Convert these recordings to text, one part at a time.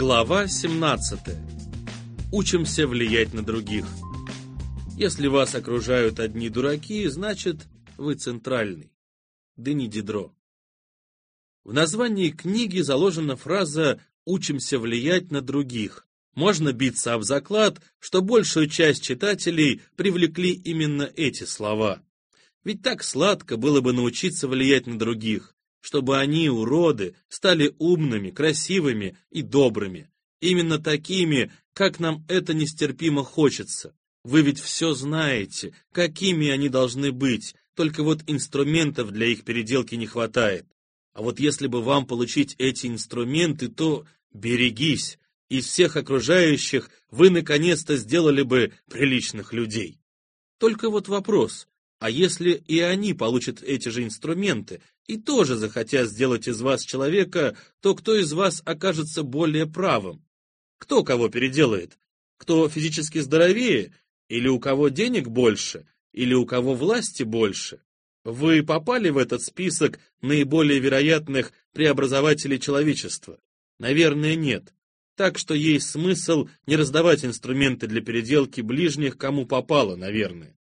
Глава 17. Учимся влиять на других. Если вас окружают одни дураки, значит, вы центральный. Дени Дидро. В названии книги заложена фраза «учимся влиять на других». Можно биться об заклад, что большую часть читателей привлекли именно эти слова. Ведь так сладко было бы научиться влиять на других, чтобы они, уроды, стали умными, красивыми и добрыми. Именно такими, как нам это нестерпимо хочется. Вы ведь все знаете, какими они должны быть, только вот инструментов для их переделки не хватает. А вот если бы вам получить эти инструменты, то берегись, из всех окружающих вы наконец-то сделали бы приличных людей. Только вот вопрос, а если и они получат эти же инструменты и тоже захотят сделать из вас человека, то кто из вас окажется более правым? Кто кого переделает? Кто физически здоровее? Или у кого денег больше? Или у кого власти больше? Вы попали в этот список наиболее вероятных преобразователей человечества? Наверное, нет. Так что есть смысл не раздавать инструменты для переделки ближних, кому попало, наверное.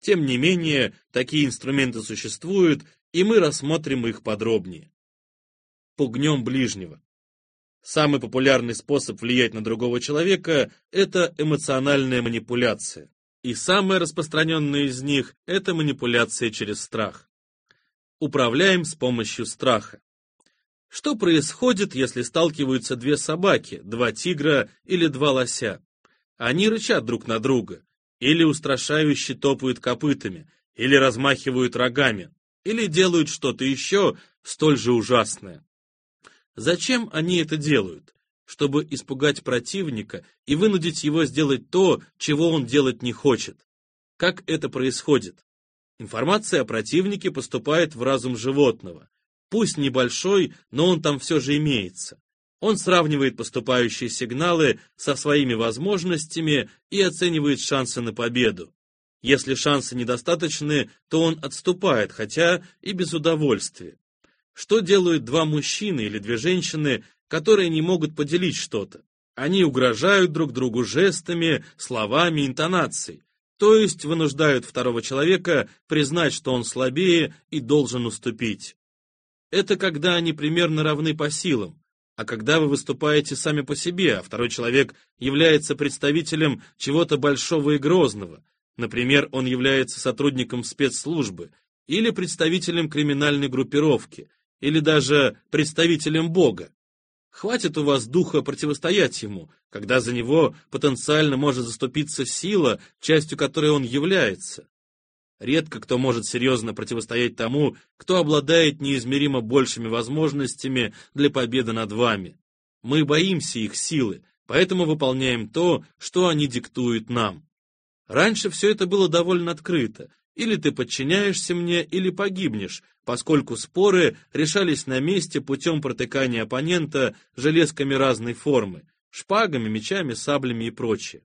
Тем не менее, такие инструменты существуют, и мы рассмотрим их подробнее. Пугнем ближнего. Самый популярный способ влиять на другого человека – это эмоциональная манипуляция. И самая распространенная из них – это манипуляция через страх. Управляем с помощью страха. Что происходит, если сталкиваются две собаки, два тигра или два лося? Они рычат друг на друга, или устрашающе топают копытами, или размахивают рогами, или делают что-то еще столь же ужасное. Зачем они это делают? Чтобы испугать противника и вынудить его сделать то, чего он делать не хочет. Как это происходит? Информация о противнике поступает в разум животного. Пусть небольшой, но он там все же имеется. Он сравнивает поступающие сигналы со своими возможностями и оценивает шансы на победу. Если шансы недостаточны, то он отступает, хотя и без удовольствия. Что делают два мужчины или две женщины, которые не могут поделить что-то? Они угрожают друг другу жестами, словами, интонацией, то есть вынуждают второго человека признать, что он слабее и должен уступить. Это когда они примерно равны по силам, а когда вы выступаете сами по себе, а второй человек является представителем чего-то большого и грозного, например, он является сотрудником спецслужбы или представителем криминальной группировки, или даже представителем Бога. Хватит у вас духа противостоять ему, когда за него потенциально может заступиться сила, частью которой он является. Редко кто может серьезно противостоять тому, кто обладает неизмеримо большими возможностями для победы над вами. Мы боимся их силы, поэтому выполняем то, что они диктуют нам. Раньше все это было довольно открыто. Или ты подчиняешься мне, или погибнешь, поскольку споры решались на месте путем протыкания оппонента железками разной формы, шпагами, мечами, саблями и прочее.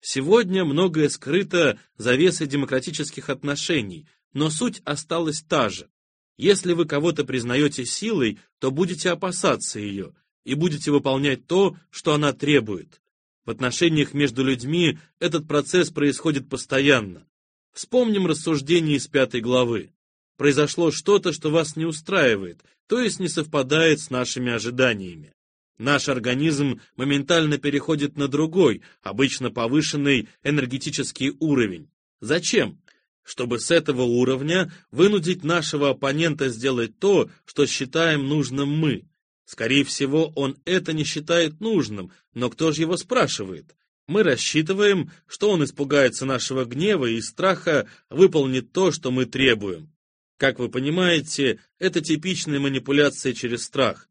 Сегодня многое скрыто завесой демократических отношений, но суть осталась та же. Если вы кого-то признаете силой, то будете опасаться ее и будете выполнять то, что она требует. В отношениях между людьми этот процесс происходит постоянно. Вспомним рассуждение из пятой главы. Произошло что-то, что вас не устраивает, то есть не совпадает с нашими ожиданиями. Наш организм моментально переходит на другой, обычно повышенный энергетический уровень. Зачем? Чтобы с этого уровня вынудить нашего оппонента сделать то, что считаем нужным мы. Скорее всего, он это не считает нужным, но кто же его спрашивает? Мы рассчитываем, что он испугается нашего гнева и страха выполнит то, что мы требуем. Как вы понимаете, это типичная манипуляция через страх.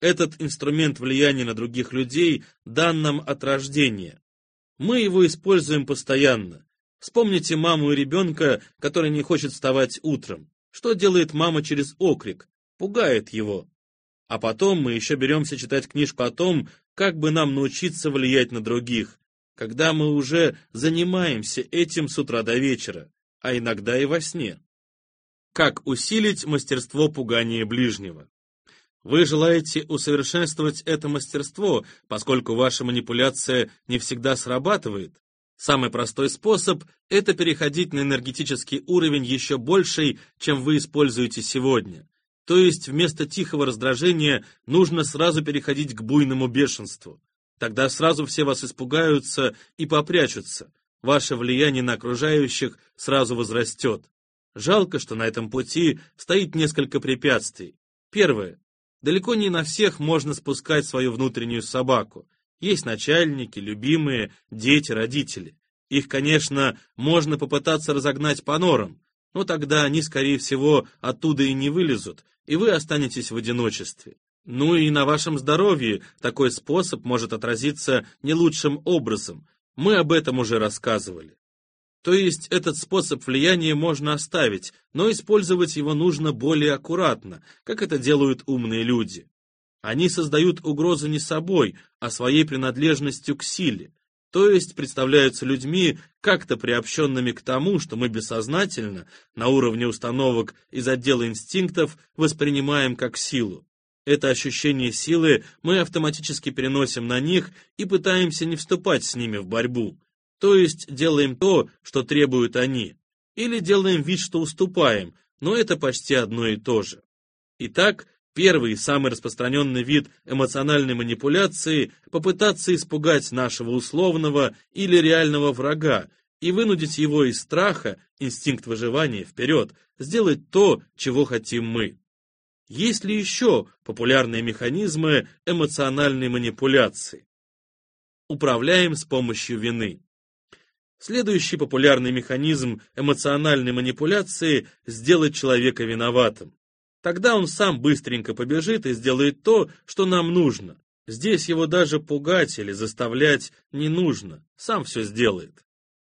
Этот инструмент влияния на других людей дан нам от рождения. Мы его используем постоянно. Вспомните маму и ребенка, который не хочет вставать утром. Что делает мама через окрик? Пугает его. А потом мы еще беремся читать книжку о том, как бы нам научиться влиять на других, когда мы уже занимаемся этим с утра до вечера, а иногда и во сне. Как усилить мастерство пугания ближнего? Вы желаете усовершенствовать это мастерство, поскольку ваша манипуляция не всегда срабатывает. Самый простой способ – это переходить на энергетический уровень еще больший, чем вы используете сегодня. То есть вместо тихого раздражения нужно сразу переходить к буйному бешенству. Тогда сразу все вас испугаются и попрячутся. Ваше влияние на окружающих сразу возрастет. Жалко, что на этом пути стоит несколько препятствий. Первое. Далеко не на всех можно спускать свою внутреннюю собаку. Есть начальники, любимые, дети, родители. Их, конечно, можно попытаться разогнать по норам, но тогда они, скорее всего, оттуда и не вылезут, и вы останетесь в одиночестве. Ну и на вашем здоровье такой способ может отразиться не лучшим образом. Мы об этом уже рассказывали. То есть этот способ влияния можно оставить, но использовать его нужно более аккуратно, как это делают умные люди. Они создают угрозу не собой, а своей принадлежностью к силе, то есть представляются людьми, как-то приобщенными к тому, что мы бессознательно, на уровне установок из отдела инстинктов, воспринимаем как силу. Это ощущение силы мы автоматически переносим на них и пытаемся не вступать с ними в борьбу. То есть делаем то, что требуют они. Или делаем вид, что уступаем, но это почти одно и то же. Итак, первый самый распространенный вид эмоциональной манипуляции – попытаться испугать нашего условного или реального врага и вынудить его из страха, инстинкт выживания, вперед, сделать то, чего хотим мы. Есть ли еще популярные механизмы эмоциональной манипуляции? Управляем с помощью вины. Следующий популярный механизм эмоциональной манипуляции – сделать человека виноватым. Тогда он сам быстренько побежит и сделает то, что нам нужно. Здесь его даже пугать или заставлять не нужно, сам все сделает.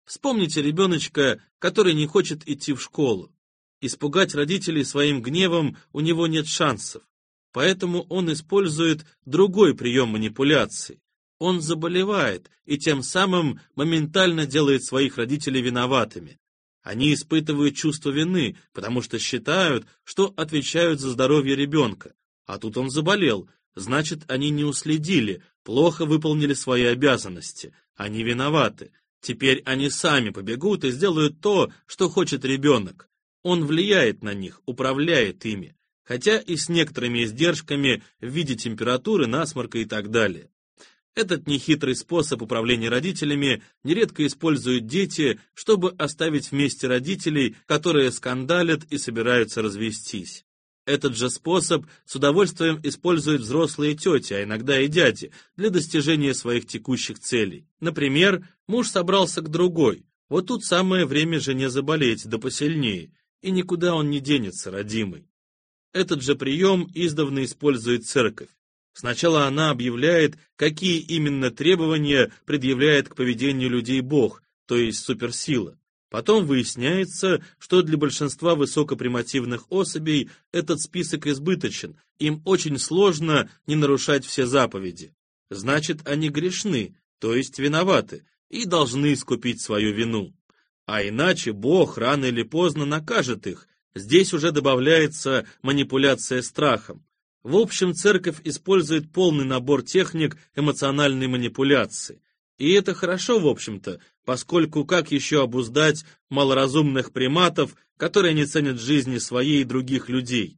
Вспомните ребеночка, который не хочет идти в школу. Испугать родителей своим гневом у него нет шансов, поэтому он использует другой прием манипуляции он заболевает и тем самым моментально делает своих родителей виноватыми. Они испытывают чувство вины, потому что считают, что отвечают за здоровье ребенка. А тут он заболел, значит, они не уследили, плохо выполнили свои обязанности. Они виноваты. Теперь они сами побегут и сделают то, что хочет ребенок. Он влияет на них, управляет ими, хотя и с некоторыми издержками в виде температуры, насморка и так далее. Этот нехитрый способ управления родителями нередко используют дети, чтобы оставить вместе родителей, которые скандалят и собираются развестись. Этот же способ с удовольствием используют взрослые тети, а иногда и дяди, для достижения своих текущих целей. Например, муж собрался к другой, вот тут самое время жене заболеть, да посильнее, и никуда он не денется, родимый. Этот же прием издавна использует церковь. Сначала она объявляет, какие именно требования предъявляет к поведению людей Бог, то есть суперсила. Потом выясняется, что для большинства высокопримативных особей этот список избыточен, им очень сложно не нарушать все заповеди. Значит, они грешны, то есть виноваты, и должны искупить свою вину. А иначе Бог рано или поздно накажет их. Здесь уже добавляется манипуляция страхом. В общем, церковь использует полный набор техник эмоциональной манипуляции. И это хорошо, в общем-то, поскольку как еще обуздать малоразумных приматов, которые не ценят жизни своей и других людей?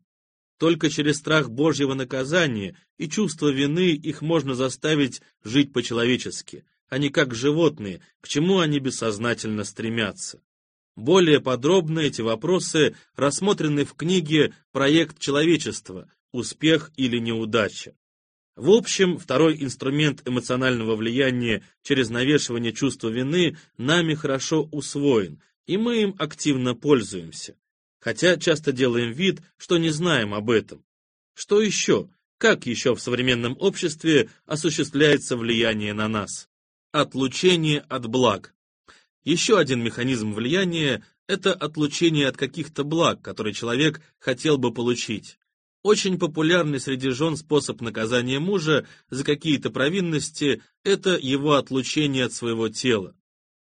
Только через страх Божьего наказания и чувство вины их можно заставить жить по-человечески, а не как животные, к чему они бессознательно стремятся. Более подробно эти вопросы рассмотрены в книге «Проект человечества», успех или неудача. В общем, второй инструмент эмоционального влияния через навешивание чувства вины нами хорошо усвоен, и мы им активно пользуемся. Хотя часто делаем вид, что не знаем об этом. Что еще? Как еще в современном обществе осуществляется влияние на нас? Отлучение от благ. Еще один механизм влияния – это отлучение от каких-то благ, которые человек хотел бы получить. Очень популярный среди жен способ наказания мужа за какие-то провинности – это его отлучение от своего тела.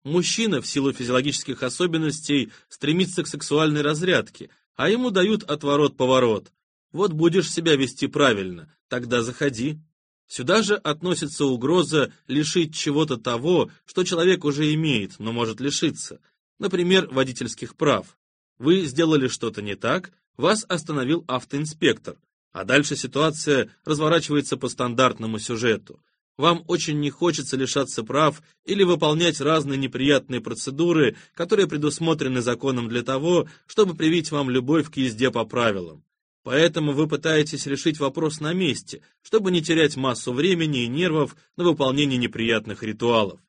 Мужчина в силу физиологических особенностей стремится к сексуальной разрядке, а ему дают отворот-поворот. Вот будешь себя вести правильно, тогда заходи. Сюда же относится угроза лишить чего-то того, что человек уже имеет, но может лишиться. Например, водительских прав. Вы сделали что-то не так, вас остановил автоинспектор, а дальше ситуация разворачивается по стандартному сюжету. Вам очень не хочется лишаться прав или выполнять разные неприятные процедуры, которые предусмотрены законом для того, чтобы привить вам любовь к езде по правилам. Поэтому вы пытаетесь решить вопрос на месте, чтобы не терять массу времени и нервов на выполнение неприятных ритуалов.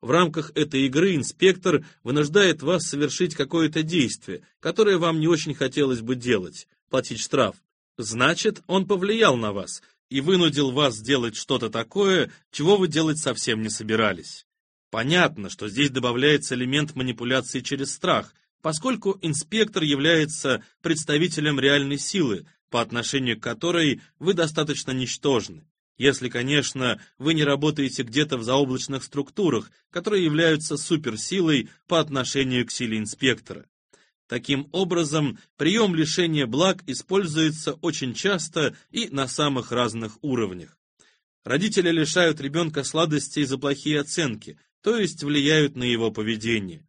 В рамках этой игры инспектор вынуждает вас совершить какое-то действие, которое вам не очень хотелось бы делать, платить штраф. Значит, он повлиял на вас и вынудил вас сделать что-то такое, чего вы делать совсем не собирались. Понятно, что здесь добавляется элемент манипуляции через страх, поскольку инспектор является представителем реальной силы, по отношению к которой вы достаточно ничтожны. Если, конечно, вы не работаете где-то в заоблачных структурах, которые являются суперсилой по отношению к силе инспектора. Таким образом, прием лишения благ используется очень часто и на самых разных уровнях. Родители лишают ребенка сладостей за плохие оценки, то есть влияют на его поведение.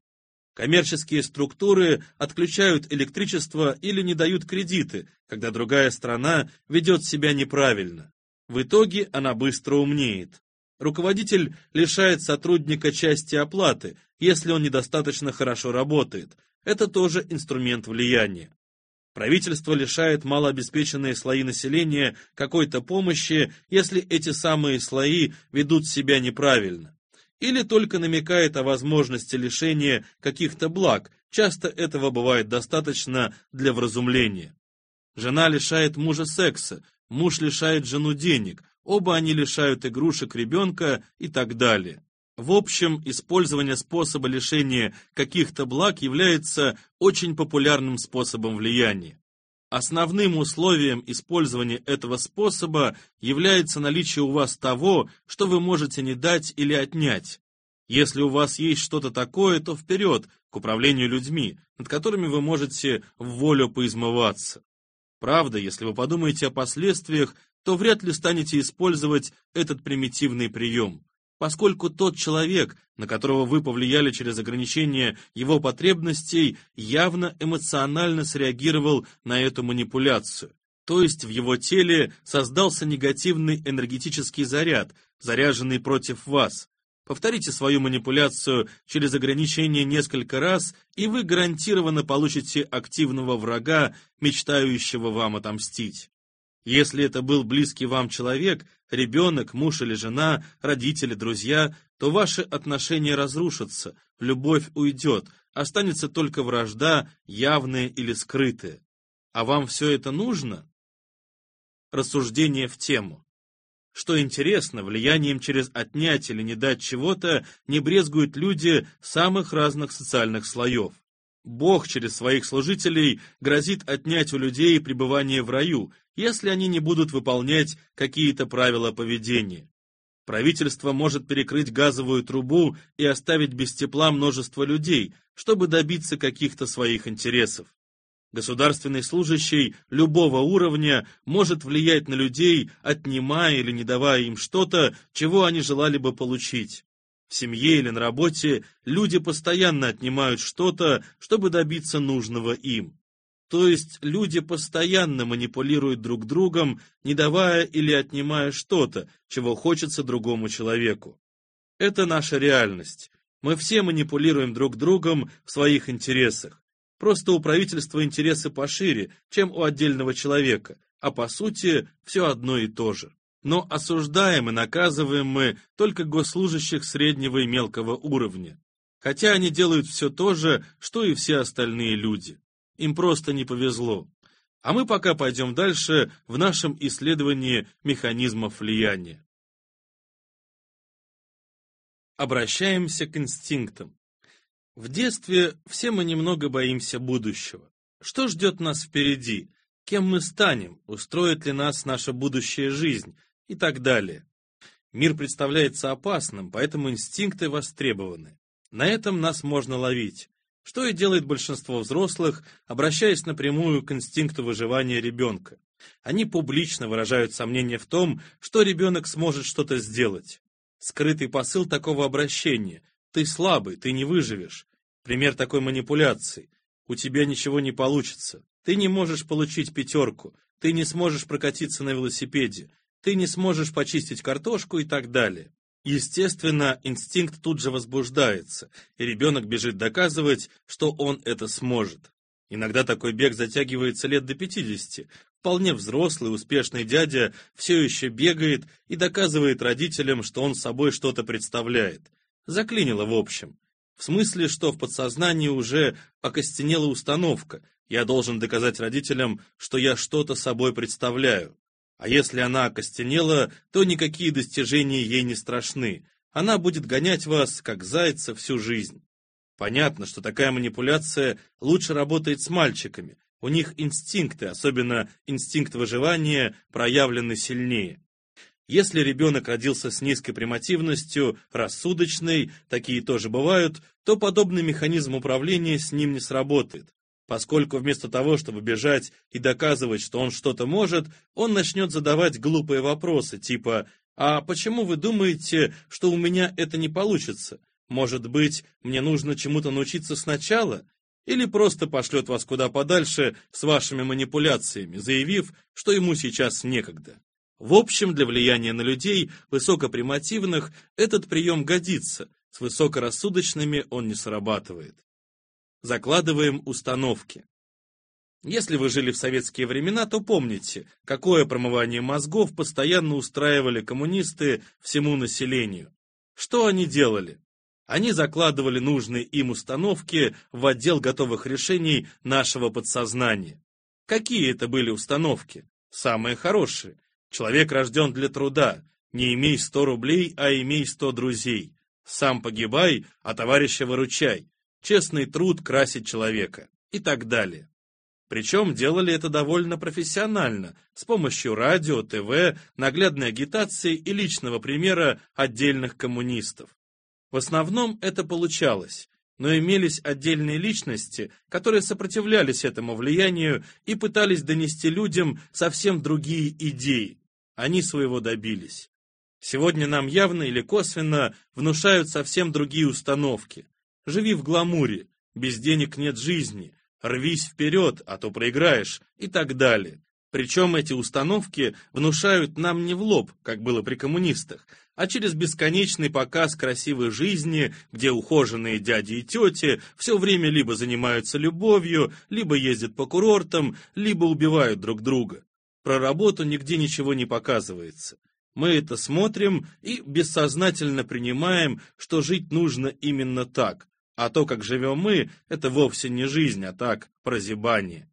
Коммерческие структуры отключают электричество или не дают кредиты, когда другая страна ведет себя неправильно. В итоге она быстро умнеет. Руководитель лишает сотрудника части оплаты, если он недостаточно хорошо работает. Это тоже инструмент влияния. Правительство лишает малообеспеченные слои населения какой-то помощи, если эти самые слои ведут себя неправильно или только намекает о возможности лишения каких-то благ, часто этого бывает достаточно для вразумления. Жена лишает мужа секса, муж лишает жену денег, оба они лишают игрушек ребенка и так далее. В общем, использование способа лишения каких-то благ является очень популярным способом влияния. Основным условием использования этого способа является наличие у вас того, что вы можете не дать или отнять. Если у вас есть что-то такое, то вперед, к управлению людьми, над которыми вы можете в волю поизмываться. Правда, если вы подумаете о последствиях, то вряд ли станете использовать этот примитивный прием поскольку тот человек, на которого вы повлияли через ограничение его потребностей, явно эмоционально среагировал на эту манипуляцию. То есть в его теле создался негативный энергетический заряд, заряженный против вас. Повторите свою манипуляцию через ограничение несколько раз, и вы гарантированно получите активного врага, мечтающего вам отомстить. Если это был близкий вам человек, ребенок, муж или жена, родители, друзья, то ваши отношения разрушатся, любовь уйдет, останется только вражда, явная или скрытая. А вам все это нужно? Рассуждение в тему. Что интересно, влиянием через отнять или не дать чего-то не брезгуют люди самых разных социальных слоев. Бог через своих служителей грозит отнять у людей пребывание в раю, если они не будут выполнять какие-то правила поведения. Правительство может перекрыть газовую трубу и оставить без тепла множество людей, чтобы добиться каких-то своих интересов. Государственный служащий любого уровня может влиять на людей, отнимая или не давая им что-то, чего они желали бы получить. В семье или на работе люди постоянно отнимают что-то, чтобы добиться нужного им. То есть люди постоянно манипулируют друг другом, не давая или отнимая что-то, чего хочется другому человеку. Это наша реальность. Мы все манипулируем друг другом в своих интересах. Просто у правительства интересы пошире, чем у отдельного человека, а по сути все одно и то же. Но осуждаем и наказываем мы только госслужащих среднего и мелкого уровня. Хотя они делают все то же, что и все остальные люди. Им просто не повезло. А мы пока пойдем дальше в нашем исследовании механизмов влияния. Обращаемся к инстинктам. В детстве все мы немного боимся будущего. Что ждет нас впереди? Кем мы станем? Устроит ли нас наша будущая жизнь? И так далее. Мир представляется опасным, поэтому инстинкты востребованы. На этом нас можно ловить что и делает большинство взрослых, обращаясь напрямую к инстинкту выживания ребенка. Они публично выражают сомнение в том, что ребенок сможет что-то сделать. Скрытый посыл такого обращения «ты слабый, ты не выживешь». Пример такой манипуляции «у тебя ничего не получится, ты не можешь получить пятерку, ты не сможешь прокатиться на велосипеде, ты не сможешь почистить картошку и так далее». Естественно, инстинкт тут же возбуждается, и ребенок бежит доказывать, что он это сможет. Иногда такой бег затягивается лет до 50. Вполне взрослый, успешный дядя все еще бегает и доказывает родителям, что он собой что-то представляет. Заклинило в общем. В смысле, что в подсознании уже окостенела установка. Я должен доказать родителям, что я что-то собой представляю. А если она окостенела, то никакие достижения ей не страшны. Она будет гонять вас, как зайца, всю жизнь. Понятно, что такая манипуляция лучше работает с мальчиками. У них инстинкты, особенно инстинкт выживания, проявлены сильнее. Если ребенок родился с низкой примативностью, рассудочный, такие тоже бывают, то подобный механизм управления с ним не сработает поскольку вместо того, чтобы бежать и доказывать, что он что-то может, он начнет задавать глупые вопросы, типа «А почему вы думаете, что у меня это не получится? Может быть, мне нужно чему-то научиться сначала?» Или просто пошлет вас куда подальше с вашими манипуляциями, заявив, что ему сейчас некогда. В общем, для влияния на людей, высокопримативных, этот прием годится, с высокорассудочными он не срабатывает закладываем установки. Если вы жили в советские времена, то помните, какое промывание мозгов постоянно устраивали коммунисты всему населению. Что они делали? Они закладывали нужные им установки в отдел готовых решений нашего подсознания. Какие это были установки? Самые хорошие. Человек рожден для труда. Не имей 100 рублей, а имей 100 друзей. Сам погибай, а товарища выручай честный труд красит человека и так далее. Причем делали это довольно профессионально, с помощью радио, ТВ, наглядной агитации и личного примера отдельных коммунистов. В основном это получалось, но имелись отдельные личности, которые сопротивлялись этому влиянию и пытались донести людям совсем другие идеи. Они своего добились. Сегодня нам явно или косвенно внушают совсем другие установки. Живи в гламуре, без денег нет жизни, рвись вперед, а то проиграешь, и так далее. Причем эти установки внушают нам не в лоб, как было при коммунистах, а через бесконечный показ красивой жизни, где ухоженные дяди и тети все время либо занимаются любовью, либо ездят по курортам, либо убивают друг друга. Про работу нигде ничего не показывается. Мы это смотрим и бессознательно принимаем, что жить нужно именно так, а то, как живем мы, это вовсе не жизнь, а так, прозябание.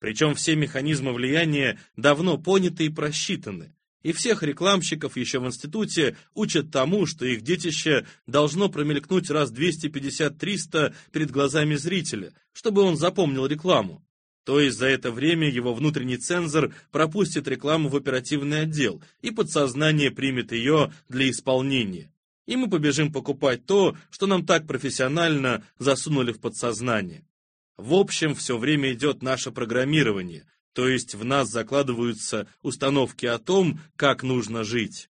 Причем все механизмы влияния давно поняты и просчитаны. И всех рекламщиков еще в институте учат тому, что их детище должно промелькнуть раз 250-300 перед глазами зрителя, чтобы он запомнил рекламу. То есть за это время его внутренний цензор пропустит рекламу в оперативный отдел, и подсознание примет ее для исполнения и мы побежим покупать то, что нам так профессионально засунули в подсознание. В общем, все время идет наше программирование, то есть в нас закладываются установки о том, как нужно жить.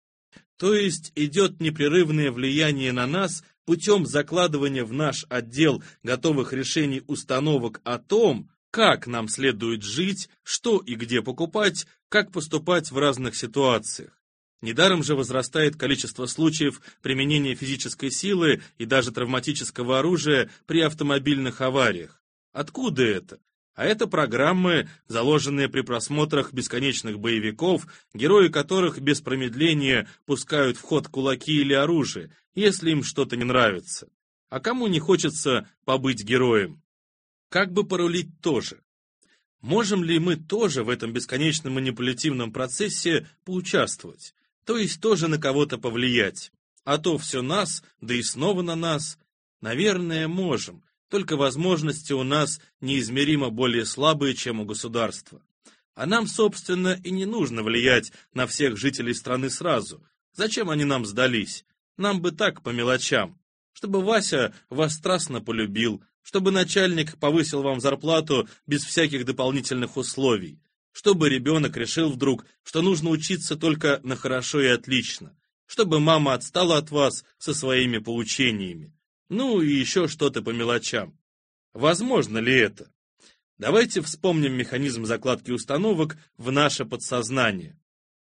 То есть идет непрерывное влияние на нас путем закладывания в наш отдел готовых решений установок о том, как нам следует жить, что и где покупать, как поступать в разных ситуациях. Недаром же возрастает количество случаев применения физической силы и даже травматического оружия при автомобильных авариях. Откуда это? А это программы, заложенные при просмотрах бесконечных боевиков, герои которых без промедления пускают в ход кулаки или оружие, если им что-то не нравится. А кому не хочется побыть героем? Как бы порулить тоже? Можем ли мы тоже в этом бесконечном манипулятивном процессе поучаствовать? то есть тоже на кого-то повлиять. А то все нас, да и снова на нас. Наверное, можем, только возможности у нас неизмеримо более слабые, чем у государства. А нам, собственно, и не нужно влиять на всех жителей страны сразу. Зачем они нам сдались? Нам бы так, по мелочам. Чтобы Вася вас страстно полюбил, чтобы начальник повысил вам зарплату без всяких дополнительных условий, Чтобы ребенок решил вдруг, что нужно учиться только на хорошо и отлично. Чтобы мама отстала от вас со своими поучениями. Ну и еще что-то по мелочам. Возможно ли это? Давайте вспомним механизм закладки установок в наше подсознание.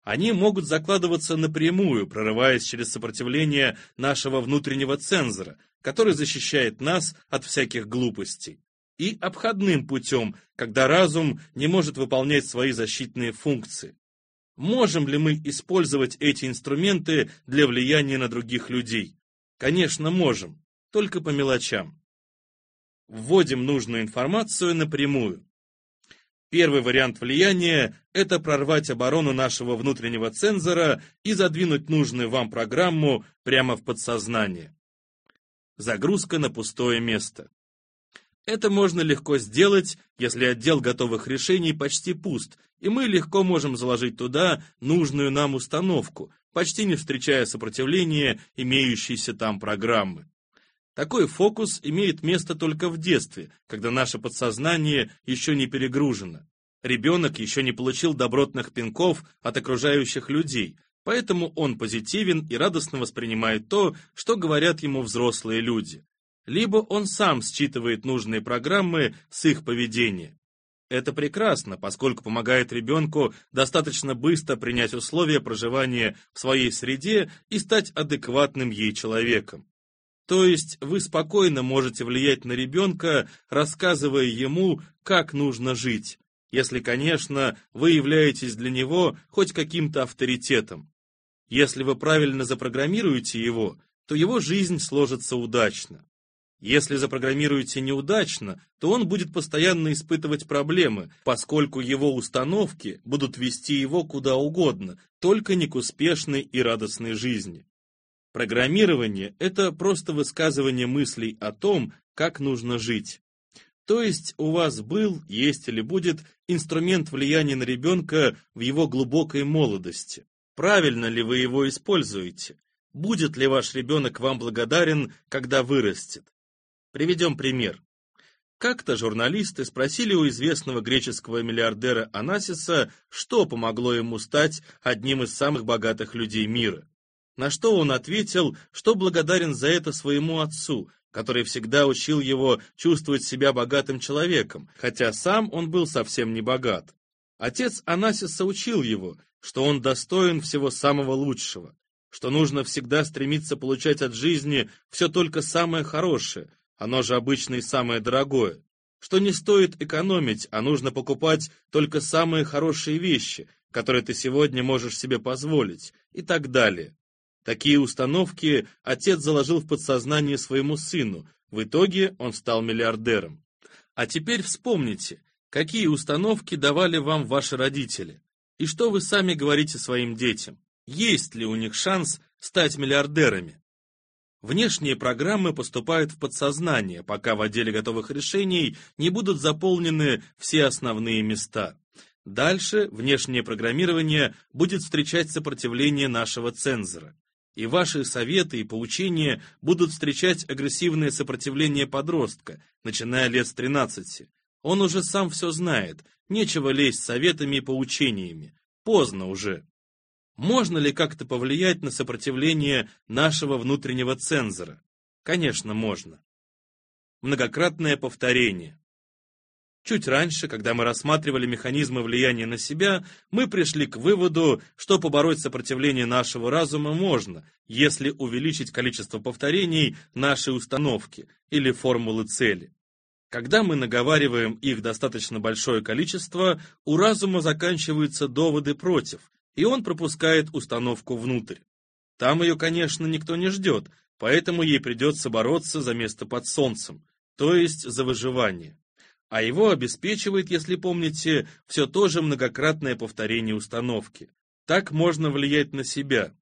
Они могут закладываться напрямую, прорываясь через сопротивление нашего внутреннего цензора, который защищает нас от всяких глупостей и обходным путем, когда разум не может выполнять свои защитные функции. Можем ли мы использовать эти инструменты для влияния на других людей? Конечно, можем, только по мелочам. Вводим нужную информацию напрямую. Первый вариант влияния – это прорвать оборону нашего внутреннего цензора и задвинуть нужную вам программу прямо в подсознание. Загрузка на пустое место. Это можно легко сделать, если отдел готовых решений почти пуст, и мы легко можем заложить туда нужную нам установку, почти не встречая сопротивления имеющейся там программы. Такой фокус имеет место только в детстве, когда наше подсознание еще не перегружено. Ребенок еще не получил добротных пинков от окружающих людей, поэтому он позитивен и радостно воспринимает то, что говорят ему взрослые люди либо он сам считывает нужные программы с их поведения. Это прекрасно, поскольку помогает ребенку достаточно быстро принять условия проживания в своей среде и стать адекватным ей человеком. То есть вы спокойно можете влиять на ребенка, рассказывая ему, как нужно жить, если, конечно, вы являетесь для него хоть каким-то авторитетом. Если вы правильно запрограммируете его, то его жизнь сложится удачно. Если запрограммируете неудачно, то он будет постоянно испытывать проблемы, поскольку его установки будут вести его куда угодно, только не к успешной и радостной жизни. Программирование – это просто высказывание мыслей о том, как нужно жить. То есть у вас был, есть или будет инструмент влияния на ребенка в его глубокой молодости. Правильно ли вы его используете? Будет ли ваш ребенок вам благодарен, когда вырастет? Приведем пример. Как-то журналисты спросили у известного греческого миллиардера Анасиса, что помогло ему стать одним из самых богатых людей мира. На что он ответил, что благодарен за это своему отцу, который всегда учил его чувствовать себя богатым человеком, хотя сам он был совсем не богат. Отец Анасиса учил его, что он достоин всего самого лучшего, что нужно всегда стремиться получать от жизни все только самое хорошее, оно же обычно и самое дорогое, что не стоит экономить, а нужно покупать только самые хорошие вещи, которые ты сегодня можешь себе позволить, и так далее. Такие установки отец заложил в подсознание своему сыну, в итоге он стал миллиардером. А теперь вспомните, какие установки давали вам ваши родители, и что вы сами говорите своим детям, есть ли у них шанс стать миллиардерами. Внешние программы поступают в подсознание, пока в отделе готовых решений не будут заполнены все основные места. Дальше внешнее программирование будет встречать сопротивление нашего цензора. И ваши советы и поучения будут встречать агрессивное сопротивление подростка, начиная лет с 13. Он уже сам все знает, нечего лезть советами и поучениями. Поздно уже. Можно ли как-то повлиять на сопротивление нашего внутреннего цензора? Конечно, можно. Многократное повторение. Чуть раньше, когда мы рассматривали механизмы влияния на себя, мы пришли к выводу, что побороть сопротивление нашего разума можно, если увеличить количество повторений нашей установки или формулы цели. Когда мы наговариваем их достаточно большое количество, у разума заканчиваются доводы против, и он пропускает установку внутрь. Там ее, конечно, никто не ждет, поэтому ей придется бороться за место под солнцем, то есть за выживание. А его обеспечивает, если помните, все то же многократное повторение установки. Так можно влиять на себя.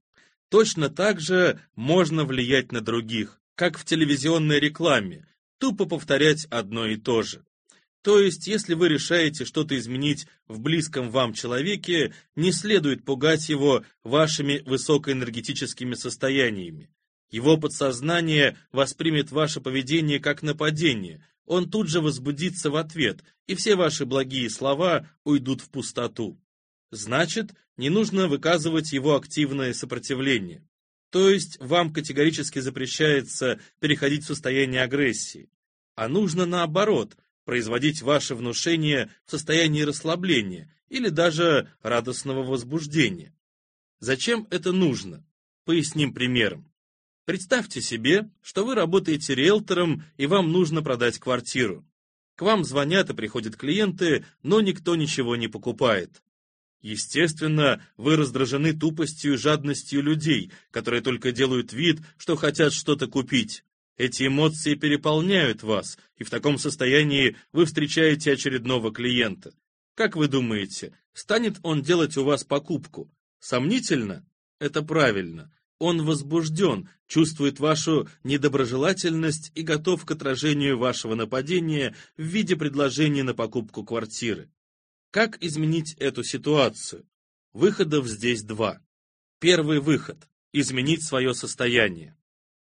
Точно так же можно влиять на других, как в телевизионной рекламе, тупо повторять одно и то же. То есть, если вы решаете что-то изменить в близком вам человеке, не следует пугать его вашими высокоэнергетическими состояниями. Его подсознание воспримет ваше поведение как нападение, он тут же возбудится в ответ, и все ваши благие слова уйдут в пустоту. Значит, не нужно выказывать его активное сопротивление. То есть вам категорически запрещается переходить в состояние агрессии. А нужно наоборот, производить ваше внушение в состоянии расслабления или даже радостного возбуждения. Зачем это нужно? Поясним примером. Представьте себе, что вы работаете риэлтором и вам нужно продать квартиру. К вам звонят и приходят клиенты, но никто ничего не покупает. Естественно, вы раздражены тупостью и жадностью людей, которые только делают вид, что хотят что-то купить. Эти эмоции переполняют вас, и в таком состоянии вы встречаете очередного клиента. Как вы думаете, станет он делать у вас покупку? Сомнительно? Это правильно. Он возбужден, чувствует вашу недоброжелательность и готов к отражению вашего нападения в виде предложения на покупку квартиры. Как изменить эту ситуацию? Выходов здесь два. Первый выход – изменить свое состояние.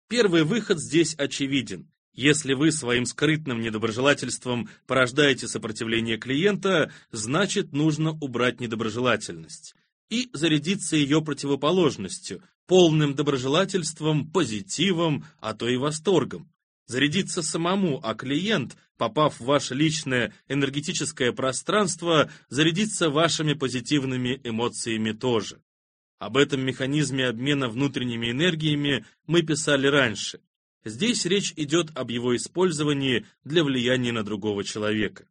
Первый выход здесь очевиден. Если вы своим скрытным недоброжелательством порождаете сопротивление клиента, значит нужно убрать недоброжелательность и зарядиться ее противоположностью, полным доброжелательством, позитивом, а то и восторгом зарядиться самому, а клиент, попав в ваше личное энергетическое пространство, зарядится вашими позитивными эмоциями тоже. Об этом механизме обмена внутренними энергиями мы писали раньше. Здесь речь идет об его использовании для влияния на другого человека.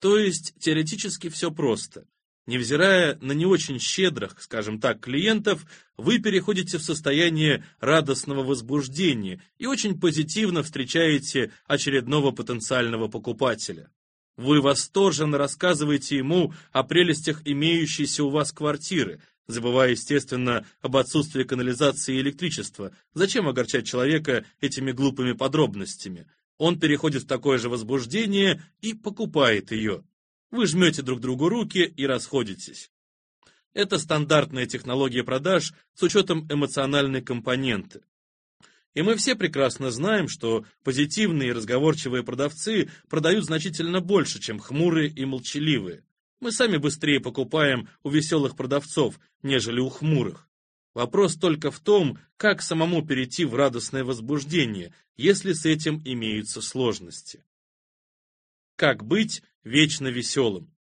То есть теоретически все просто. Невзирая на не очень щедрых, скажем так, клиентов, вы переходите в состояние радостного возбуждения и очень позитивно встречаете очередного потенциального покупателя. Вы восторженно рассказываете ему о прелестях имеющейся у вас квартиры, забывая, естественно, об отсутствии канализации и электричества. Зачем огорчать человека этими глупыми подробностями? Он переходит в такое же возбуждение и покупает ее. Вы жмете друг другу руки и расходитесь. Это стандартная технология продаж с учетом эмоциональной компоненты. И мы все прекрасно знаем, что позитивные и разговорчивые продавцы продают значительно больше, чем хмурые и молчаливые. Мы сами быстрее покупаем у веселых продавцов, нежели у хмурых. Вопрос только в том, как самому перейти в радостное возбуждение, если с этим имеются сложности. Как быть вечно веселым?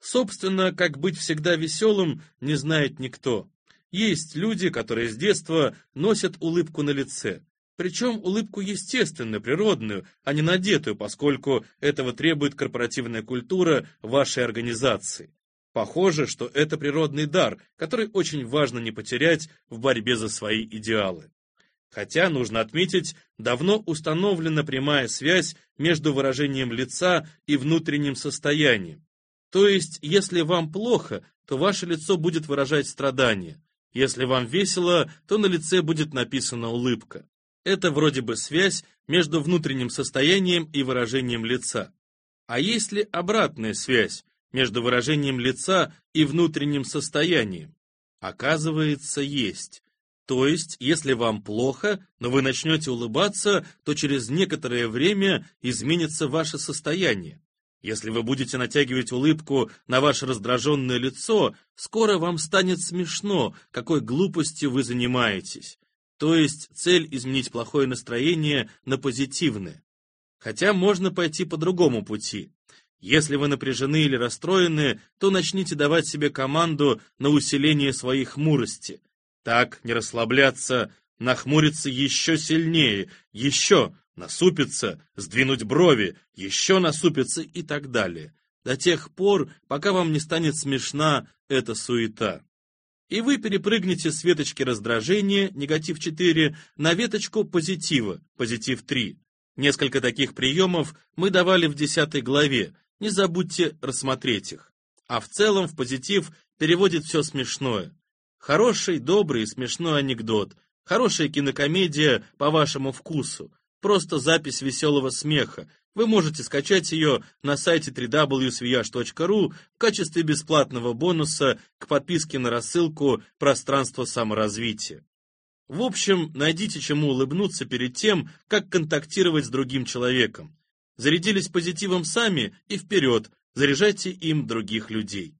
Собственно, как быть всегда веселым, не знает никто. Есть люди, которые с детства носят улыбку на лице. Причем улыбку естественную, природную, а не надетую, поскольку этого требует корпоративная культура вашей организации. Похоже, что это природный дар, который очень важно не потерять в борьбе за свои идеалы. Хотя, нужно отметить, давно установлена прямая связь между выражением лица и внутренним состоянием. То есть, если вам плохо, то ваше лицо будет выражать страдание. Если вам весело, то на лице будет написана улыбка. Это вроде бы связь между внутренним состоянием и выражением лица. А есть ли обратная связь между выражением лица и внутренним состоянием? Оказывается, есть. То есть, если вам плохо, но вы начнете улыбаться, то через некоторое время изменится ваше состояние. Если вы будете натягивать улыбку на ваше раздраженное лицо, скоро вам станет смешно, какой глупостью вы занимаетесь. То есть цель изменить плохое настроение на позитивное. Хотя можно пойти по другому пути. Если вы напряжены или расстроены, то начните давать себе команду на усиление своей хмурости – так, не расслабляться, нахмуриться еще сильнее, еще насупиться, сдвинуть брови, еще насупиться и так далее. До тех пор, пока вам не станет смешна эта суета. И вы перепрыгнете с веточки раздражения, негатив 4, на веточку позитива, позитив 3. Несколько таких приемов мы давали в 10 главе, не забудьте рассмотреть их. А в целом в позитив переводит все смешное. Хороший, добрый и смешной анекдот. Хорошая кинокомедия по вашему вкусу. Просто запись веселого смеха. Вы можете скачать ее на сайте www.sviyash.ru в качестве бесплатного бонуса к подписке на рассылку «Пространство саморазвития». В общем, найдите чему улыбнуться перед тем, как контактировать с другим человеком. Зарядились позитивом сами и вперед, заряжайте им других людей.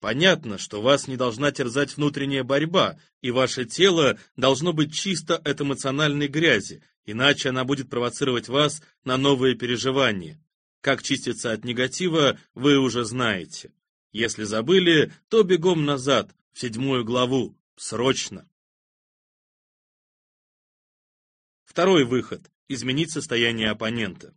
Понятно, что вас не должна терзать внутренняя борьба, и ваше тело должно быть чисто от эмоциональной грязи, иначе она будет провоцировать вас на новые переживания. Как чиститься от негатива, вы уже знаете. Если забыли, то бегом назад, в седьмую главу, срочно. Второй выход – изменить состояние оппонента.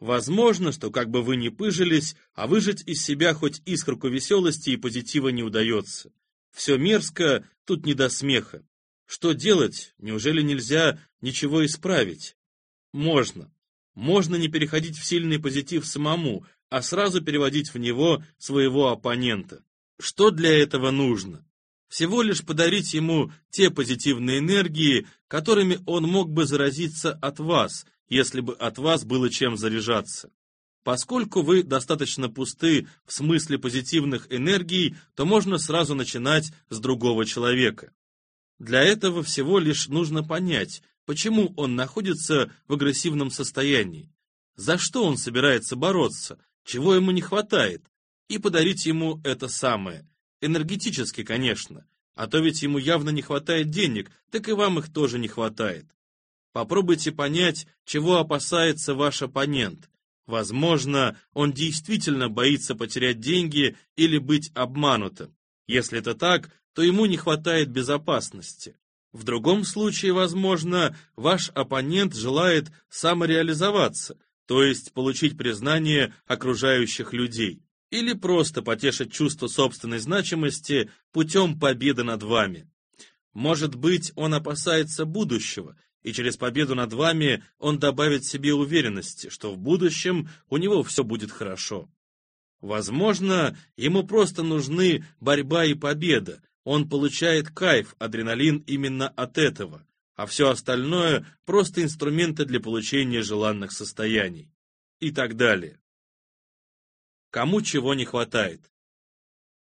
Возможно, что как бы вы ни пыжились, а выжать из себя хоть искорку веселости и позитива не удается. Все мерзко, тут не до смеха. Что делать? Неужели нельзя ничего исправить? Можно. Можно не переходить в сильный позитив самому, а сразу переводить в него своего оппонента. Что для этого нужно? Всего лишь подарить ему те позитивные энергии, которыми он мог бы заразиться от вас – если бы от вас было чем заряжаться. Поскольку вы достаточно пусты в смысле позитивных энергий, то можно сразу начинать с другого человека. Для этого всего лишь нужно понять, почему он находится в агрессивном состоянии, за что он собирается бороться, чего ему не хватает, и подарить ему это самое, энергетически, конечно, а то ведь ему явно не хватает денег, так и вам их тоже не хватает. Попробуйте понять, чего опасается ваш оппонент. Возможно, он действительно боится потерять деньги или быть обманутым. Если это так, то ему не хватает безопасности. В другом случае, возможно, ваш оппонент желает самореализоваться, то есть получить признание окружающих людей, или просто потешить чувство собственной значимости путем победы над вами. Может быть, он опасается будущего и через победу над вами он добавит себе уверенности, что в будущем у него все будет хорошо. Возможно, ему просто нужны борьба и победа, он получает кайф, адреналин именно от этого, а все остальное – просто инструменты для получения желанных состояний. И так далее. Кому чего не хватает.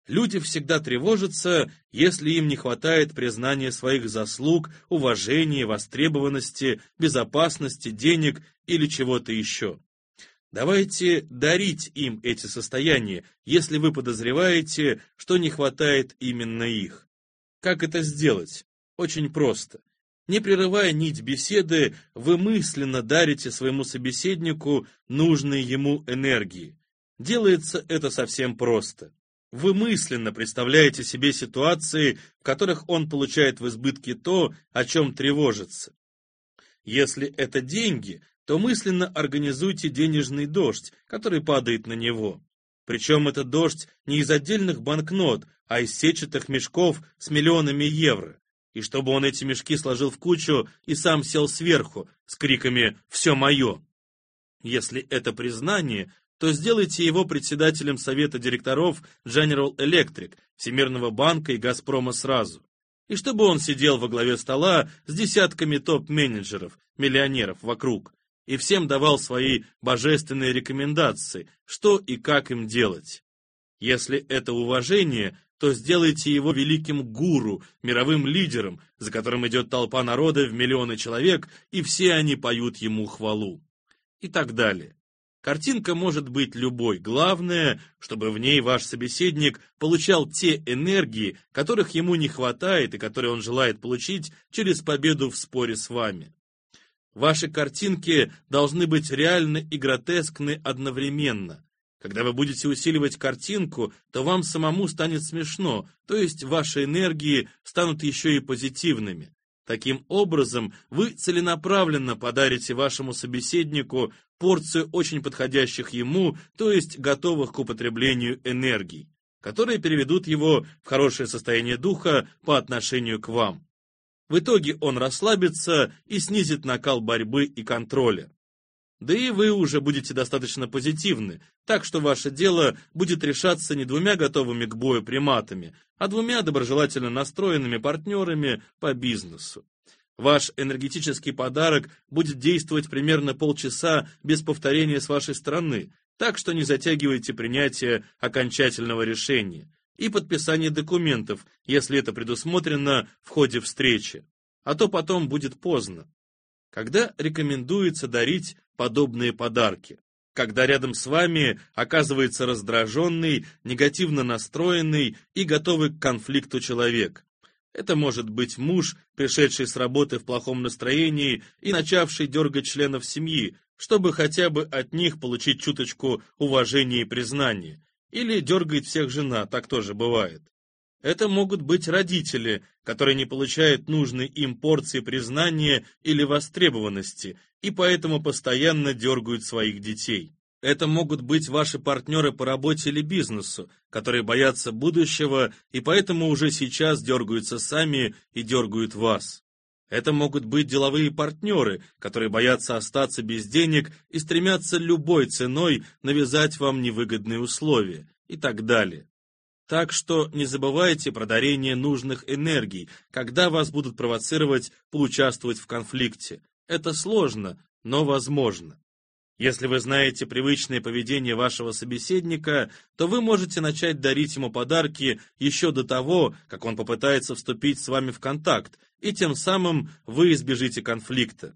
Люди всегда тревожатся, если им не хватает признания своих заслуг, уважения, востребованности, безопасности, денег или чего-то еще. Давайте дарить им эти состояния, если вы подозреваете, что не хватает именно их. Как это сделать? Очень просто. Не прерывая нить беседы, вы мысленно дарите своему собеседнику нужные ему энергии. Делается это совсем просто. Вы мысленно представляете себе ситуации, в которых он получает в избытке то, о чем тревожится. Если это деньги, то мысленно организуйте денежный дождь, который падает на него. Причем это дождь не из отдельных банкнот, а из сетчатых мешков с миллионами евро. И чтобы он эти мешки сложил в кучу и сам сел сверху с криками «Все мое!». Если это признание, то сделайте его председателем совета директоров General Electric, Всемирного банка и Газпрома сразу. И чтобы он сидел во главе стола с десятками топ-менеджеров, миллионеров вокруг, и всем давал свои божественные рекомендации, что и как им делать. Если это уважение, то сделайте его великим гуру, мировым лидером, за которым идет толпа народа в миллионы человек, и все они поют ему хвалу. И так далее. Картинка может быть любой, главное, чтобы в ней ваш собеседник получал те энергии, которых ему не хватает и которые он желает получить через победу в споре с вами. Ваши картинки должны быть реальны и гротескны одновременно. Когда вы будете усиливать картинку, то вам самому станет смешно, то есть ваши энергии станут еще и позитивными. Таким образом, вы целенаправленно подарите вашему собеседнику порцию очень подходящих ему, то есть готовых к употреблению энергий, которые переведут его в хорошее состояние духа по отношению к вам. В итоге он расслабится и снизит накал борьбы и контроля. Да и вы уже будете достаточно позитивны, так что ваше дело будет решаться не двумя готовыми к бою приматами, а двумя доброжелательно настроенными партнерами по бизнесу. Ваш энергетический подарок будет действовать примерно полчаса без повторения с вашей стороны, так что не затягивайте принятие окончательного решения и подписание документов, если это предусмотрено в ходе встречи, а то потом будет поздно. Когда рекомендуется дарить подобные подарки? Когда рядом с вами оказывается раздраженный, негативно настроенный и готовый к конфликту человек. Это может быть муж, пришедший с работы в плохом настроении и начавший дергать членов семьи, чтобы хотя бы от них получить чуточку уважения и признания. Или дергает всех жена, так тоже бывает. Это могут быть родители, которые не получают нужной им порции признания или востребованности, и поэтому постоянно дергают своих детей. Это могут быть ваши партнеры по работе или бизнесу, которые боятся будущего и поэтому уже сейчас дергаются сами и дергают вас. Это могут быть деловые партнеры, которые боятся остаться без денег и стремятся любой ценой навязать вам невыгодные условия и так далее. Так что не забывайте про дарение нужных энергий, когда вас будут провоцировать поучаствовать в конфликте. Это сложно, но возможно. Если вы знаете привычное поведение вашего собеседника, то вы можете начать дарить ему подарки еще до того, как он попытается вступить с вами в контакт, и тем самым вы избежите конфликта.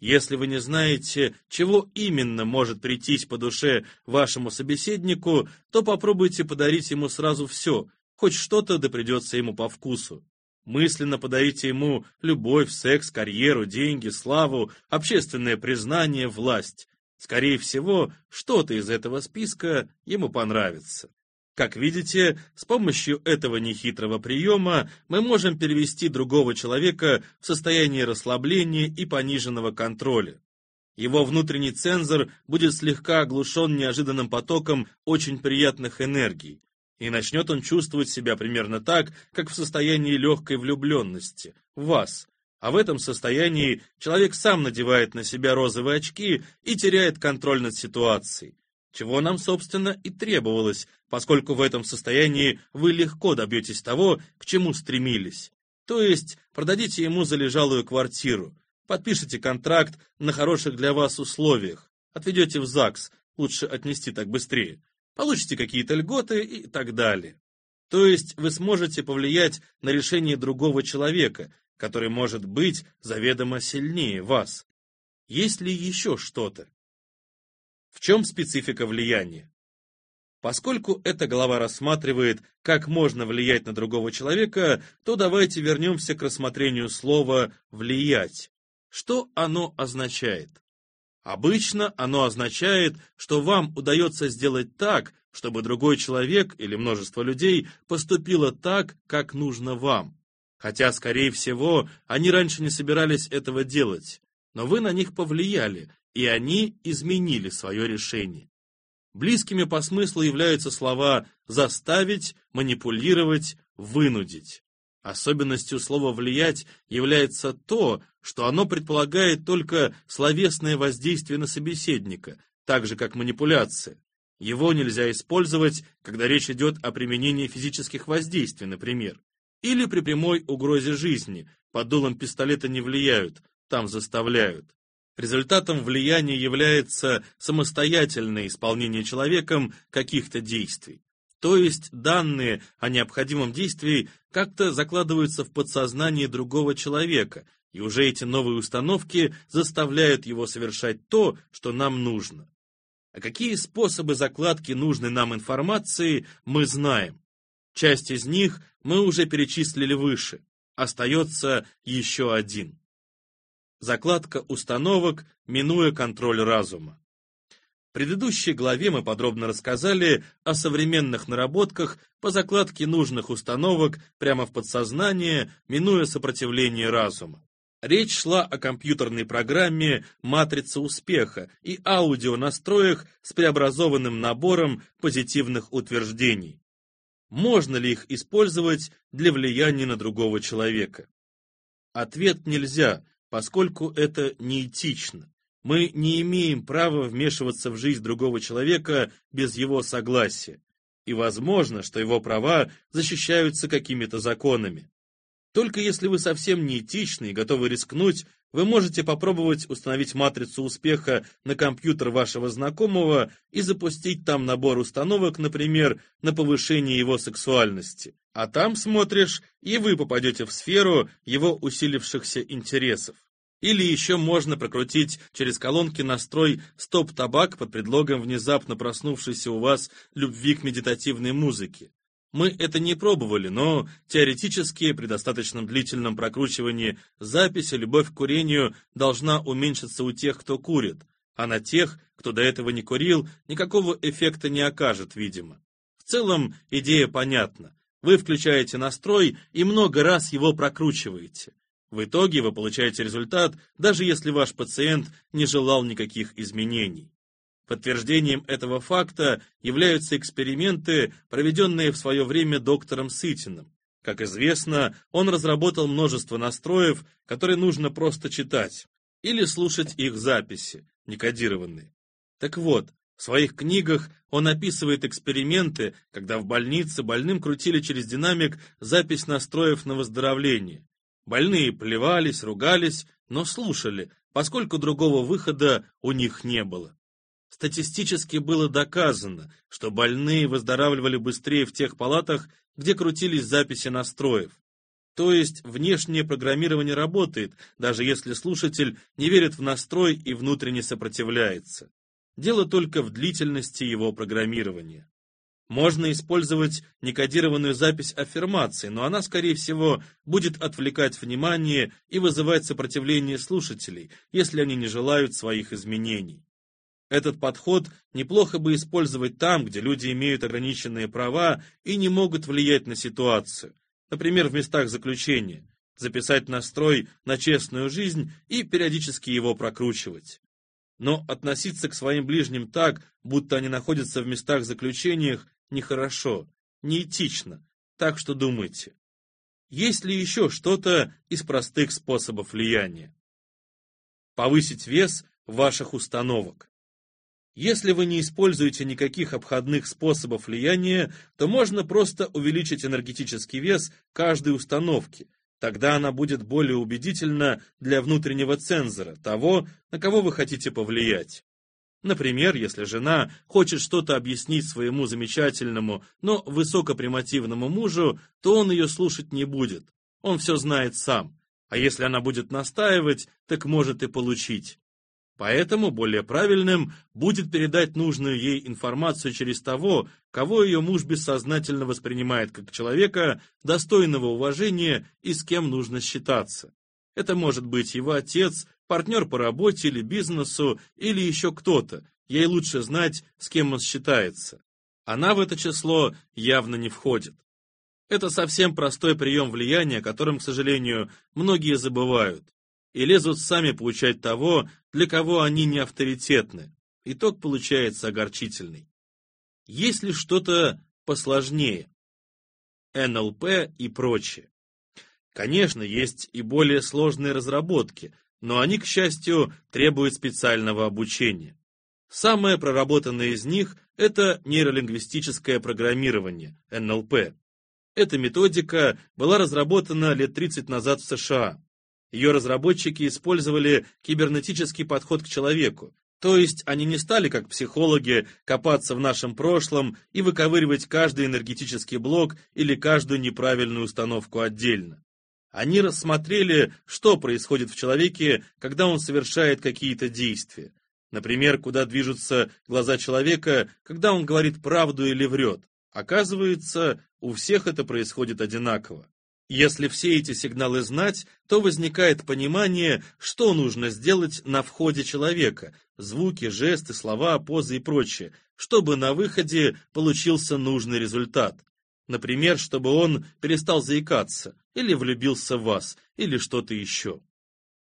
Если вы не знаете, чего именно может прийтись по душе вашему собеседнику, то попробуйте подарить ему сразу все, хоть что-то да придется ему по вкусу. Мысленно подарите ему любовь, секс, карьеру, деньги, славу, общественное признание, власть. Скорее всего, что-то из этого списка ему понравится. Как видите, с помощью этого нехитрого приема мы можем перевести другого человека в состояние расслабления и пониженного контроля. Его внутренний цензор будет слегка оглушен неожиданным потоком очень приятных энергий, и начнет он чувствовать себя примерно так, как в состоянии легкой влюбленности, вас, а в этом состоянии человек сам надевает на себя розовые очки и теряет контроль над ситуацией. Чего нам, собственно, и требовалось, поскольку в этом состоянии вы легко добьетесь того, к чему стремились. То есть продадите ему залежалую квартиру, подпишите контракт на хороших для вас условиях, отведете в ЗАГС, лучше отнести так быстрее, получите какие-то льготы и так далее. То есть вы сможете повлиять на решение другого человека, который может быть заведомо сильнее вас. Есть ли еще что-то? В чем специфика влияния? Поскольку эта глава рассматривает, как можно влиять на другого человека, то давайте вернемся к рассмотрению слова «влиять». Что оно означает? Обычно оно означает, что вам удается сделать так, чтобы другой человек или множество людей поступило так, как нужно вам. Хотя, скорее всего, они раньше не собирались этого делать, но вы на них повлияли, и они изменили свое решение. Близкими по смыслу являются слова «заставить», «манипулировать», «вынудить». Особенностью слова «влиять» является то, что оно предполагает только словесное воздействие на собеседника, так же как манипуляция. Его нельзя использовать, когда речь идет о применении физических воздействий, например или при прямой угрозе жизни, под дулом пистолета не влияют, там заставляют. Результатом влияния является самостоятельное исполнение человеком каких-то действий. То есть данные о необходимом действии как-то закладываются в подсознание другого человека, и уже эти новые установки заставляют его совершать то, что нам нужно. А какие способы закладки нужной нам информации мы знаем. Часть из них мы уже перечислили выше. Остается еще один. Закладка установок, минуя контроль разума. В предыдущей главе мы подробно рассказали о современных наработках по закладке нужных установок прямо в подсознание, минуя сопротивление разума. Речь шла о компьютерной программе «Матрица успеха» и аудионастроях с преобразованным набором позитивных утверждений можно ли их использовать для влияния на другого человека? Ответ нельзя, поскольку это неэтично. Мы не имеем права вмешиваться в жизнь другого человека без его согласия, и возможно, что его права защищаются какими-то законами. Только если вы совсем неэтичны и готовы рискнуть, вы можете попробовать установить матрицу успеха на компьютер вашего знакомого и запустить там набор установок, например, на повышение его сексуальности. А там смотришь, и вы попадете в сферу его усилившихся интересов. Или еще можно прокрутить через колонки настрой «Стоп-табак» под предлогом внезапно проснувшейся у вас любви к медитативной музыке. Мы это не пробовали, но теоретически при достаточном длительном прокручивании записи любовь к курению должна уменьшиться у тех, кто курит, а на тех, кто до этого не курил, никакого эффекта не окажет, видимо. В целом идея понятна. Вы включаете настрой и много раз его прокручиваете. В итоге вы получаете результат, даже если ваш пациент не желал никаких изменений. Подтверждением этого факта являются эксперименты, проведенные в свое время доктором Сытиным. Как известно, он разработал множество настроев, которые нужно просто читать, или слушать их записи, некодированные. Так вот, в своих книгах он описывает эксперименты, когда в больнице больным крутили через динамик запись настроев на выздоровление. Больные плевались, ругались, но слушали, поскольку другого выхода у них не было. Статистически было доказано, что больные выздоравливали быстрее в тех палатах, где крутились записи настроев. То есть внешнее программирование работает, даже если слушатель не верит в настрой и внутренне сопротивляется. Дело только в длительности его программирования. Можно использовать некодированную запись аффирмации, но она, скорее всего, будет отвлекать внимание и вызывать сопротивление слушателей, если они не желают своих изменений. Этот подход неплохо бы использовать там, где люди имеют ограниченные права и не могут влиять на ситуацию, например, в местах заключения, записать настрой на честную жизнь и периодически его прокручивать. Но относиться к своим ближним так, будто они находятся в местах заключениях, нехорошо, неэтично, так что думайте. Есть ли еще что-то из простых способов влияния? Повысить вес ваших установок. Если вы не используете никаких обходных способов влияния, то можно просто увеличить энергетический вес каждой установки. Тогда она будет более убедительна для внутреннего цензора, того, на кого вы хотите повлиять. Например, если жена хочет что-то объяснить своему замечательному, но высокопримативному мужу, то он ее слушать не будет. Он все знает сам. А если она будет настаивать, так может и получить. Поэтому более правильным будет передать нужную ей информацию через того, кого ее муж бессознательно воспринимает как человека, достойного уважения и с кем нужно считаться. Это может быть его отец, партнер по работе или бизнесу, или еще кто-то. Ей лучше знать, с кем он считается. Она в это число явно не входит. Это совсем простой прием влияния, которым, к сожалению, многие забывают. И лезут сами получать того, для кого они не авторитетны. Итог получается огорчительный. Есть ли что-то посложнее? НЛП и прочее. Конечно, есть и более сложные разработки, но они, к счастью, требуют специального обучения. Самое проработанное из них – это нейролингвистическое программирование, НЛП. Эта методика была разработана лет 30 назад в США. Ее разработчики использовали кибернетический подход к человеку, то есть они не стали, как психологи, копаться в нашем прошлом и выковыривать каждый энергетический блок или каждую неправильную установку отдельно. Они рассмотрели, что происходит в человеке, когда он совершает какие-то действия. Например, куда движутся глаза человека, когда он говорит правду или врет. Оказывается, у всех это происходит одинаково. Если все эти сигналы знать, то возникает понимание, что нужно сделать на входе человека, звуки, жесты, слова, позы и прочее, чтобы на выходе получился нужный результат. Например, чтобы он перестал заикаться, или влюбился в вас, или что-то еще.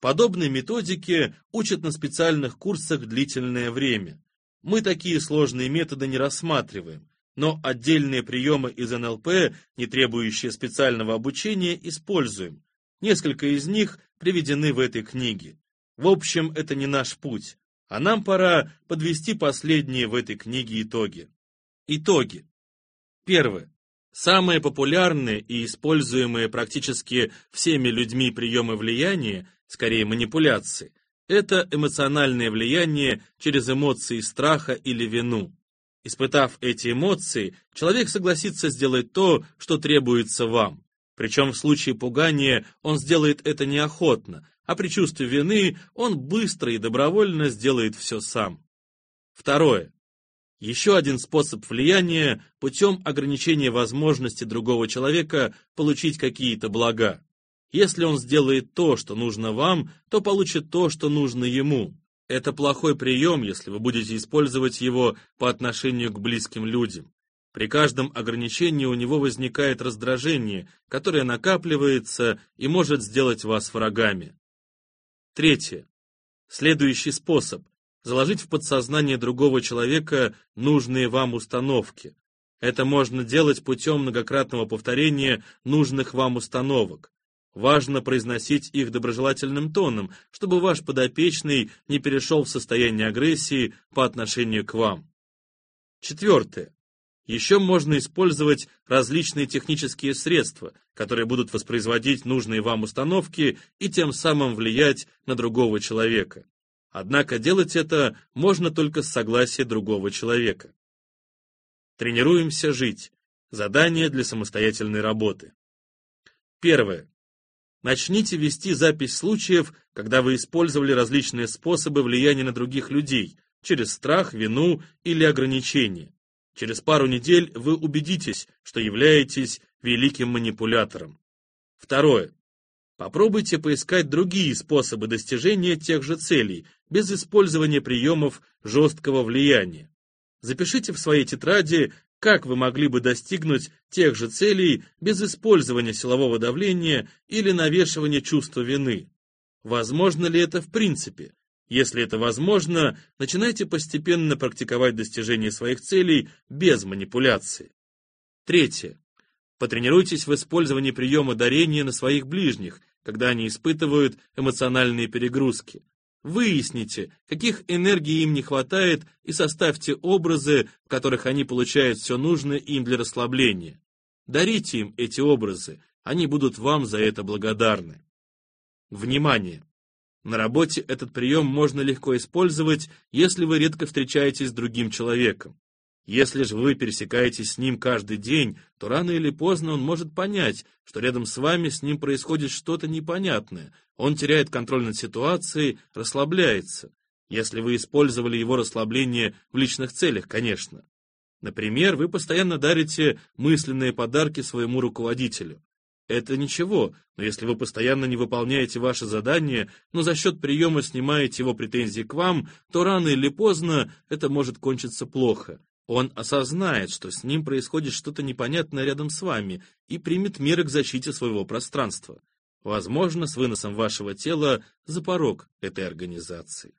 Подобные методики учат на специальных курсах длительное время. Мы такие сложные методы не рассматриваем, но отдельные приемы из НЛП, не требующие специального обучения, используем. Несколько из них приведены в этой книге. В общем, это не наш путь, а нам пора подвести последние в этой книге итоги. Итоги. Первое. Самые популярные и используемые практически всеми людьми приемы влияния, скорее манипуляции, это эмоциональное влияние через эмоции страха или вину. Испытав эти эмоции, человек согласится сделать то, что требуется вам. Причем в случае пугания он сделает это неохотно, а при чувстве вины он быстро и добровольно сделает все сам. Второе. Еще один способ влияния путем ограничения возможности другого человека получить какие-то блага. Если он сделает то, что нужно вам, то получит то, что нужно ему. Это плохой прием, если вы будете использовать его по отношению к близким людям. При каждом ограничении у него возникает раздражение, которое накапливается и может сделать вас врагами. Третье. Следующий способ – заложить в подсознание другого человека нужные вам установки. Это можно делать путем многократного повторения нужных вам установок. Важно произносить их доброжелательным тоном, чтобы ваш подопечный не перешел в состояние агрессии по отношению к вам. Четвертое. Еще можно использовать различные технические средства, которые будут воспроизводить нужные вам установки и тем самым влиять на другого человека. Однако делать это можно только с согласия другого человека. Тренируемся жить. Задание для самостоятельной работы. Первое. Начните вести запись случаев, когда вы использовали различные способы влияния на других людей, через страх, вину или ограничения. Через пару недель вы убедитесь, что являетесь великим манипулятором. Второе. Попробуйте поискать другие способы достижения тех же целей, без использования приемов жесткого влияния. Запишите в своей тетради как вы могли бы достигнуть тех же целей без использования силового давления или навешивания чувства вины? Возможно ли это в принципе? Если это возможно, начинайте постепенно практиковать достижение своих целей без манипуляции. Третье. Потренируйтесь в использовании приема дарения на своих ближних, когда они испытывают эмоциональные перегрузки. Выясните, каких энергий им не хватает, и составьте образы, в которых они получают все нужное им для расслабления. Дарите им эти образы, они будут вам за это благодарны. Внимание! На работе этот прием можно легко использовать, если вы редко встречаетесь с другим человеком. Если же вы пересекаетесь с ним каждый день, то рано или поздно он может понять, что рядом с вами с ним происходит что-то непонятное. Он теряет контроль над ситуацией, расслабляется. Если вы использовали его расслабление в личных целях, конечно. Например, вы постоянно дарите мысленные подарки своему руководителю. Это ничего, но если вы постоянно не выполняете ваши задания, но за счет приема снимаете его претензии к вам, то рано или поздно это может кончиться плохо. Он осознает, что с ним происходит что-то непонятное рядом с вами и примет меры к защите своего пространства. Возможно, с выносом вашего тела за порог этой организации.